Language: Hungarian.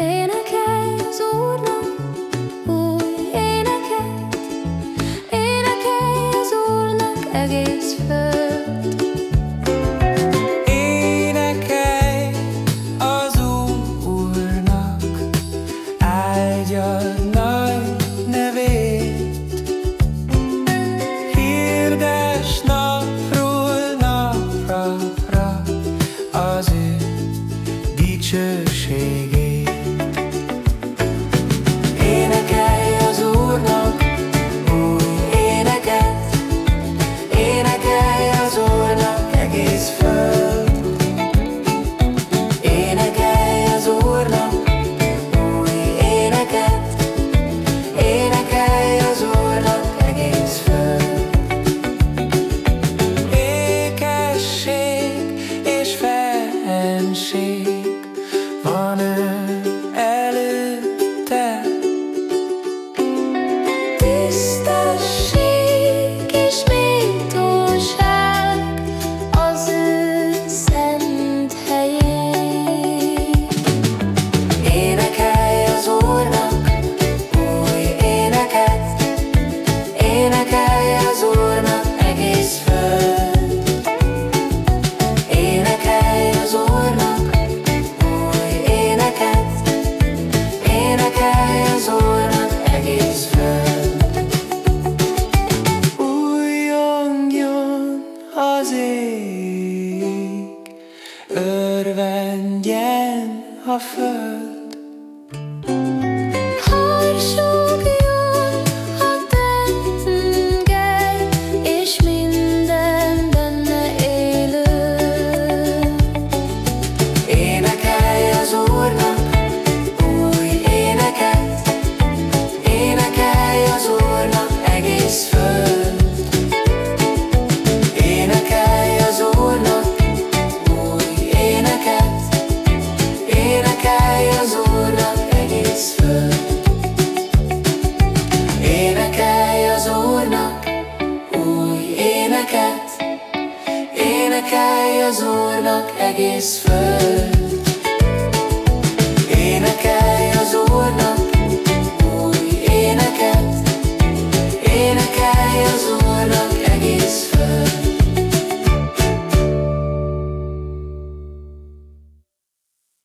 Énekelj az Úrnak, új éneket, énekelj az Úrnak egész föld. Énekelj az Úrnak, áldja nagy nevét, hirdes napról napra az ő dicsőség. Van ő előtte? Tisztes ég, örvendjen a föld. egész föld.